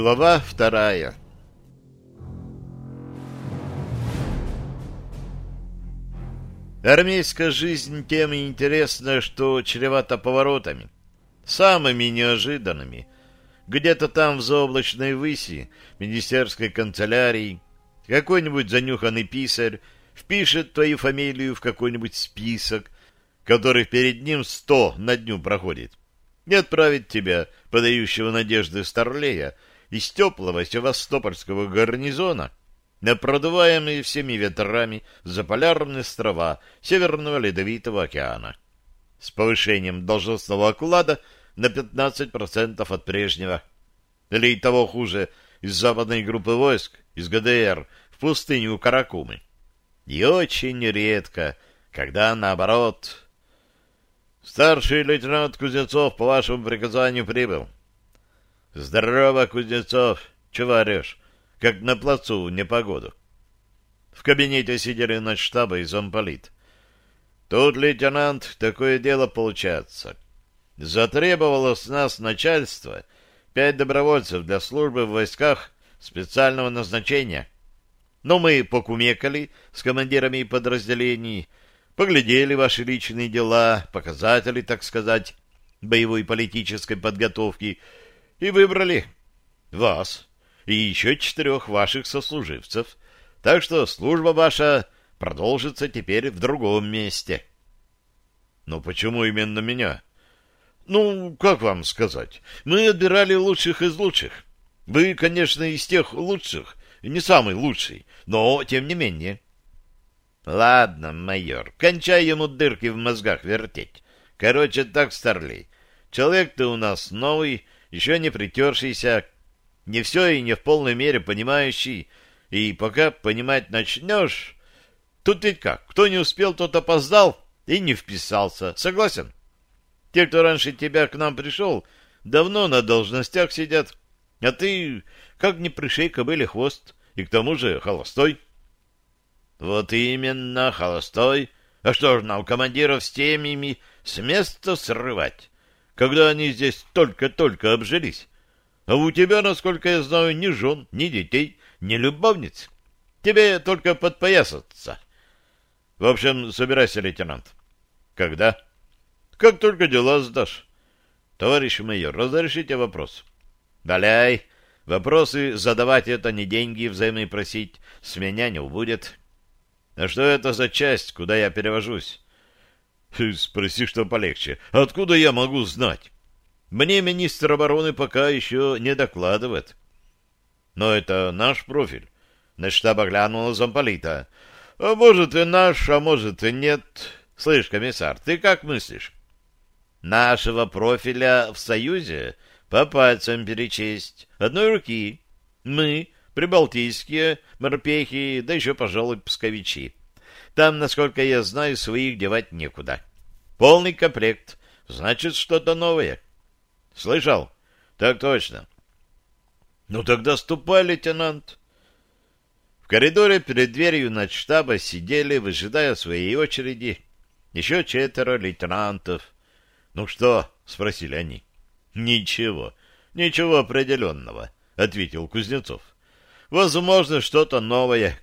Глава вторая Армейская жизнь тем и интересна, что чревата поворотами, самыми неожиданными. Где-то там в заоблачной выси министерской канцелярии какой-нибудь занюханный писарь впишет твою фамилию в какой-нибудь список, который перед ним сто на дню проходит, и отправит тебя, подающего надежды старлея, из теплого севастопольского гарнизона на продуваемые всеми ветрами заполярные острова Северного Ледовитого океана с повышением должностного оклада на 15% от прежнего. Или и того хуже, из западной группы войск, из ГДР, в пустыню Каракумы. И очень редко, когда наоборот. Старший лейтенант Кузнецов по вашему приказанию прибыл. Здорово, Кузнецов. Чего орешь? Как на плацу в непогоду. В кабинете сидели штаба и замполит. Тут, лейтенант, такое дело получается. Затребовало с нас начальство пять добровольцев для службы в войсках специального назначения. Но мы покумекали с командирами подразделений, поглядели ваши личные дела, показатели, так сказать, боевой политической подготовки и выбрали вас и еще четырех ваших сослуживцев. Так что служба ваша продолжится теперь в другом месте. Но почему именно меня? Ну, как вам сказать? Мы отбирали лучших из лучших. Вы, конечно, из тех лучших, не самый лучший, но тем не менее. Ладно, майор, кончай ему дырки в мозгах вертеть. Короче, так, Старлей, человек ты у нас новый, еще не притершийся, не все и не в полной мере понимающий, и пока понимать начнешь... Тут ведь как, кто не успел, тот опоздал и не вписался, согласен? Те, кто раньше тебя к нам пришел, давно на должностях сидят, а ты как не пришей кобыле хвост, и к тому же холостой. Вот именно, холостой. А что ж нам, командиров с темями, с места срывать, когда они здесь только-только обжились? А у тебя, насколько я знаю, ни жен, ни детей, ни любовниц. Тебе только подпоясаться. В общем, собирайся, лейтенант. Когда? Как только дела сдашь. Товарищ майор, разрешите вопрос. Валяй. Вопросы задавать это не деньги взаимные просить. С меня не убудет. А что это за часть, куда я перевожусь? Спроси, что полегче. Откуда я могу знать? Мне министр обороны пока еще не докладывает. Но это наш профиль. На штаба глянула замполита. А может и наш, а может и нет. Слышь, комиссар, ты как мыслишь? Нашего профиля в Союзе по пальцам перечесть. Одной руки. Мы, прибалтийские, морпехи, да еще, пожалуй, псковичи. Там, насколько я знаю, своих девать некуда. Полный комплект. Значит, что-то новое. Слышал? Так точно. Ну тогда ступай, лейтенант. В коридоре перед дверью штаба сидели, выжидая своей очереди, еще четверо лейтенантов. Ну что? спросили они. Ничего, ничего определенного, ответил Кузнецов. Возможно, что-то новое.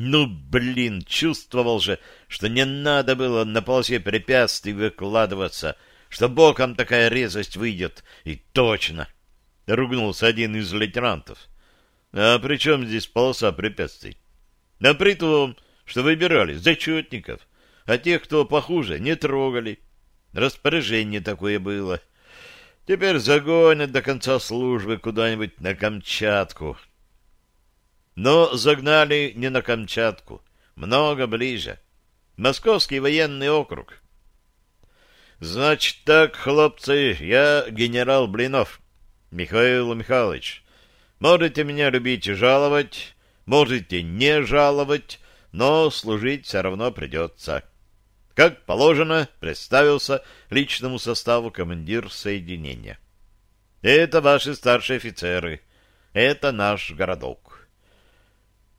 Ну, блин, чувствовал же, что не надо было на полосе препятствий выкладываться — что боком такая резость выйдет. И точно! — ругнулся один из лейтенантов. — А при чем здесь полоса препятствий? — Да при том, что выбирали зачетников, а тех, кто похуже, не трогали. Распоряжение такое было. Теперь загонят до конца службы куда-нибудь на Камчатку. Но загнали не на Камчатку, много ближе. Московский военный округ — Значит так, хлопцы, я генерал Блинов, Михаил Михайлович. Можете меня любить и жаловать, можете не жаловать, но служить все равно придется. Как положено, представился личному составу командир соединения. Это ваши старшие офицеры. Это наш городок.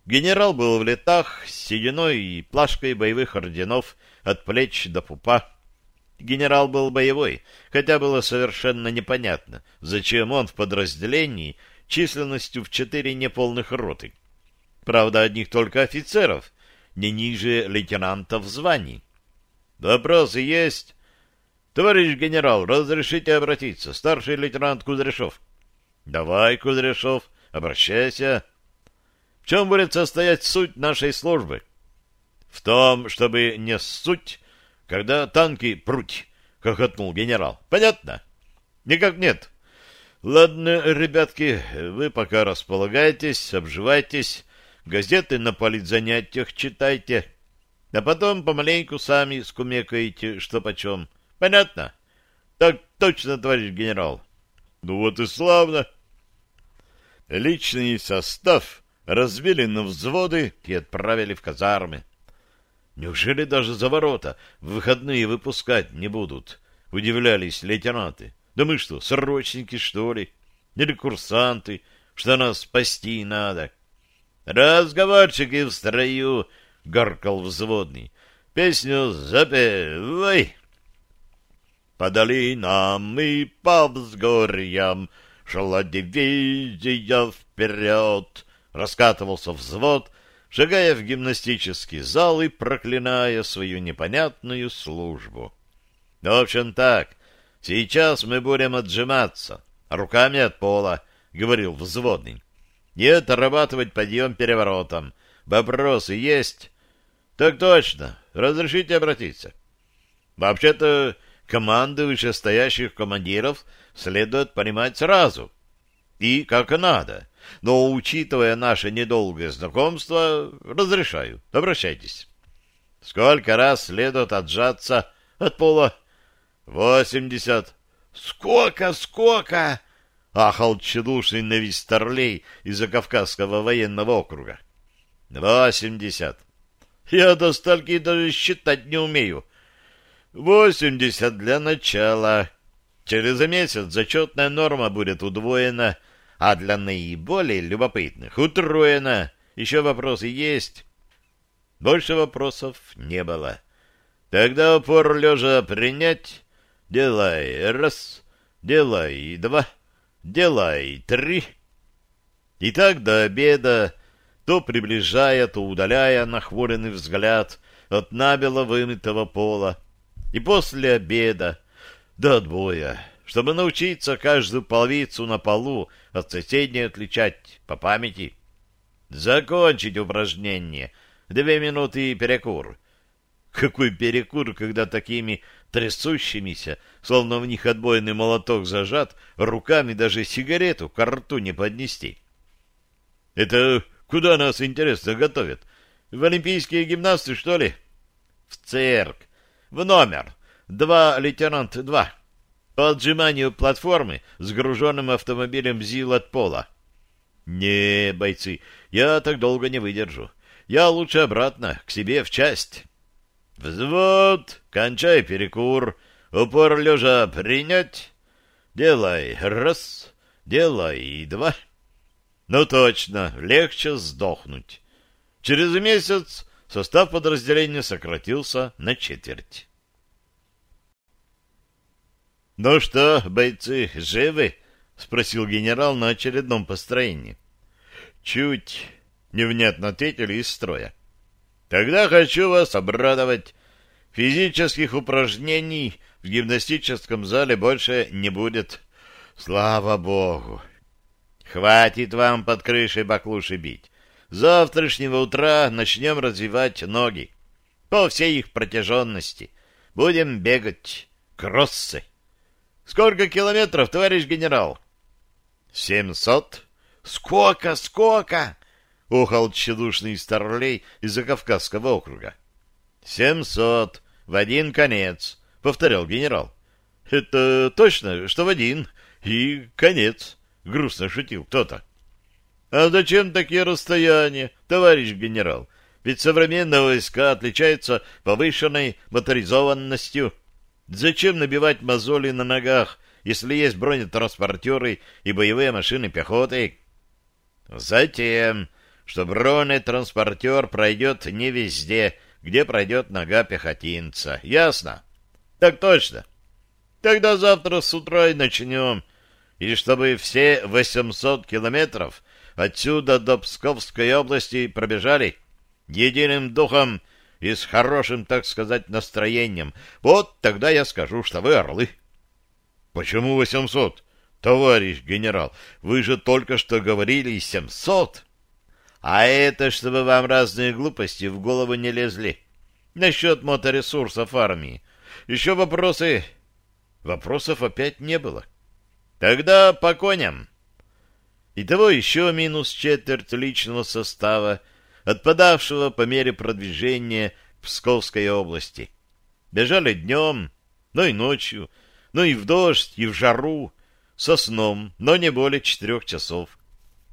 Генерал был в летах с сединой и плашкой боевых орденов от плеч до пупа. Генерал был боевой, хотя было совершенно непонятно, зачем он в подразделении, численностью в четыре неполных роты. Правда, одних только офицеров, не ниже лейтенантов званий. Вопросы есть? Товарищ генерал, разрешите обратиться. Старший лейтенант Кудряшов. Давай, Кудряшов, обращайся. Чем будет состоять суть нашей службы? В том, чтобы не суть, когда танки пруть, хохотнул генерал. Понятно? Никак нет. Ладно, ребятки, вы пока располагайтесь, обживайтесь, газеты на политзанятиях читайте, а потом помаленьку сами скумекаете, что почем. Понятно? Так точно, товарищ генерал. Ну вот и славно. Личный состав разбили на взводы и отправили в казармы. Неужели даже за ворота в выходные выпускать не будут? Удивлялись лейтенанты. Да мы что, срочники, что ли? Или курсанты, что нас спасти надо? Разговорчики в строю, — горкал взводный. Песню запевай. По долинам и по взгорьям шла дивизия вперед. Раскатывался взвод, шагая в гимнастический зал и проклиная свою непонятную службу. В общем так, сейчас мы будем отжиматься, руками от пола, — говорил взводный. И отрабатывать подъем переворотом. Вопросы есть? Так точно. Разрешите обратиться. Вообще-то команды вышестоящих командиров следует понимать сразу. И как надо. Но, учитывая наше недолгое знакомство, разрешаю. Обращайтесь. Сколько раз следует отжаться от пола? Восемьдесят. Сколько, сколько? Ахал тщедушный навистарлей из-за Кавказского военного округа. Восемьдесят. Я до стальки даже считать не умею. Восемьдесят для начала. Через месяц зачетная норма будет удвоена, а для наиболее любопытных утроена. Еще вопросы есть? Больше вопросов не было. Тогда упор лежа принять. Делай раз, делай два, делай три. И так до обеда, то приближая, то удаляя нахмуренный взгляд от набело вымытого пола, и после обеда до отбоя, чтобы научиться каждую половицу на полу от соседней отличать по памяти. Закончить упражнение. Две минуты и перекур. Какой перекур, когда такими трясущимися, словно в них отбойный молоток зажат, руками даже сигарету к рту не поднести. Это куда нас, интересно, готовят? В олимпийские гимнасты, что ли? В цирк. В номер. Два лейтенант два. По отжиманию платформы с груженным автомобилем ЗИЛ от пола. Не, бойцы, я так долго не выдержу. Я лучше обратно, к себе в часть. Взвод, кончай перекур, упор лежа принять. Делай раз, делай два. Ну точно, легче сдохнуть. Через месяц состав подразделения сократился на четверть. «Ну что, бойцы, живы?» — спросил генерал на очередном построении. «Чуть», — невнятно ответили из строя. «Тогда хочу вас обрадовать. Физических упражнений в гимнастическом зале больше не будет. Слава богу! Хватит вам под крышей баклуши бить завтрашнего утра начнем развивать ноги. По всей их протяженности. Будем бегать. Кроссы. Сколько километров, товарищ генерал? Семьсот. Сколько, сколько? Ухал тщедушный старлей из-за Кавказского округа. Семьсот. В один конец, повторял генерал. Это точно, что в один. И конец. Грустно шутил кто-то. А зачем такие расстояния, товарищ генерал? Ведь современные войска отличаются повышенной моторизованностью. Зачем набивать мозоли на ногах, если есть бронетранспортеры и боевые машины пехоты? Затем, что бронетранспортер пройдет не везде, где пройдет нога пехотинца. Ясно? Так точно. Тогда завтра с утра и начнем. и чтобы все 800 километров отсюда до Псковской области пробежали единым духом и с хорошим, так сказать, настроением. Вот тогда я скажу, что вы орлы. — Почему 800? Товарищ генерал, вы же только что говорили 700. А это, чтобы вам разные глупости в голову не лезли. Насчет моторесурсов армии. Еще вопросы? Вопросов опять не было. Тогда по коням. Итого еще минус четверть личного состава, отпадавшего по мере продвижения к Псковской области. Бежали днем, но и ночью, но и в дождь, и в жару, со сном, но не более четырех часов.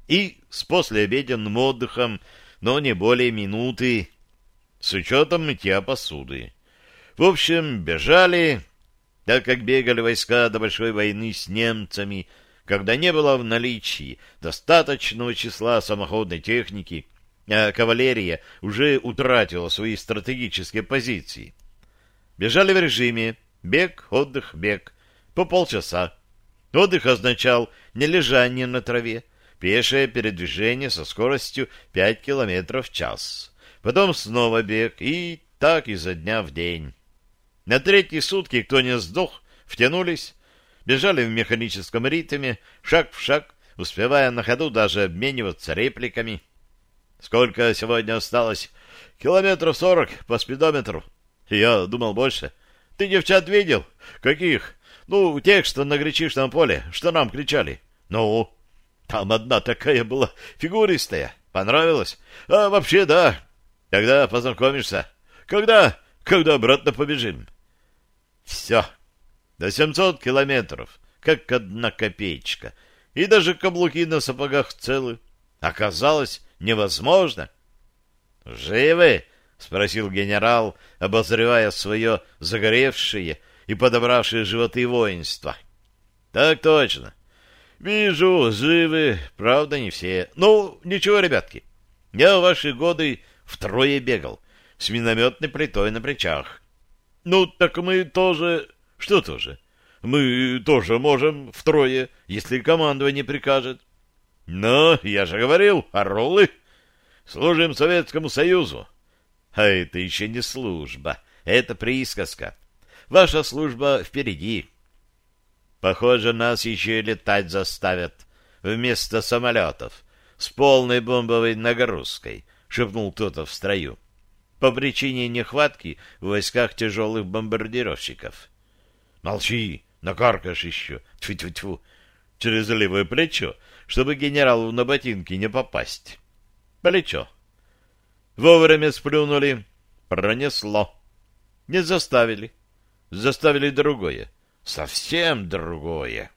И с послеобеденным отдыхом, но не более минуты, с учетом мытья посуды. В общем, бежали, так как бегали войска до большой войны с немцами, когда не было в наличии достаточного числа самоходной техники, кавалерия уже утратила свои стратегические позиции. Бежали в режиме бег, отдых, бег, по полчаса. Отдых означал не лежание на траве, пешее передвижение со скоростью 5 км в час. Потом снова бег, и так изо дня в день. На третьи сутки, кто не сдох, втянулись, бежали в механическом ритме, шаг в шаг, успевая на ходу даже обмениваться репликами. Сколько сегодня осталось? Километров сорок по спидометру. Я думал больше. Ты девчат видел? Каких? Ну, тех, что на гречишном поле, что нам кричали. Ну, там одна такая была фигуристая. Понравилась? А вообще, да. Когда познакомишься? Когда? Когда обратно побежим? Все. До 700 километров, как одна копеечка. И даже каблуки на сапогах целы. Оказалось, невозможно. «Живы?» — спросил генерал, обозревая свое загоревшее и подобравшее животы воинство. «Так точно. Вижу, живы, правда, не все. Ну, ничего, ребятки, я в ваши годы втрое бегал, с минометной плитой на плечах. Ну, так мы тоже... Что тоже? Мы тоже можем втрое, если командование прикажет. Но, я же говорил, орлы. Служим Советскому Союзу. А это еще не служба, это присказка. Ваша служба впереди. Похоже, нас еще и летать заставят вместо самолетов с полной бомбовой нагрузкой, шепнул кто-то в строю по причине нехватки в войсках тяжелых бомбардировщиков. Молчи, накаркаешь еще. Тьфу-тьфу-тьфу. Через левое плечо, чтобы генералу на ботинки не попасть. Плечо. Вовремя сплюнули. Пронесло. Не заставили. Заставили другое. Совсем другое.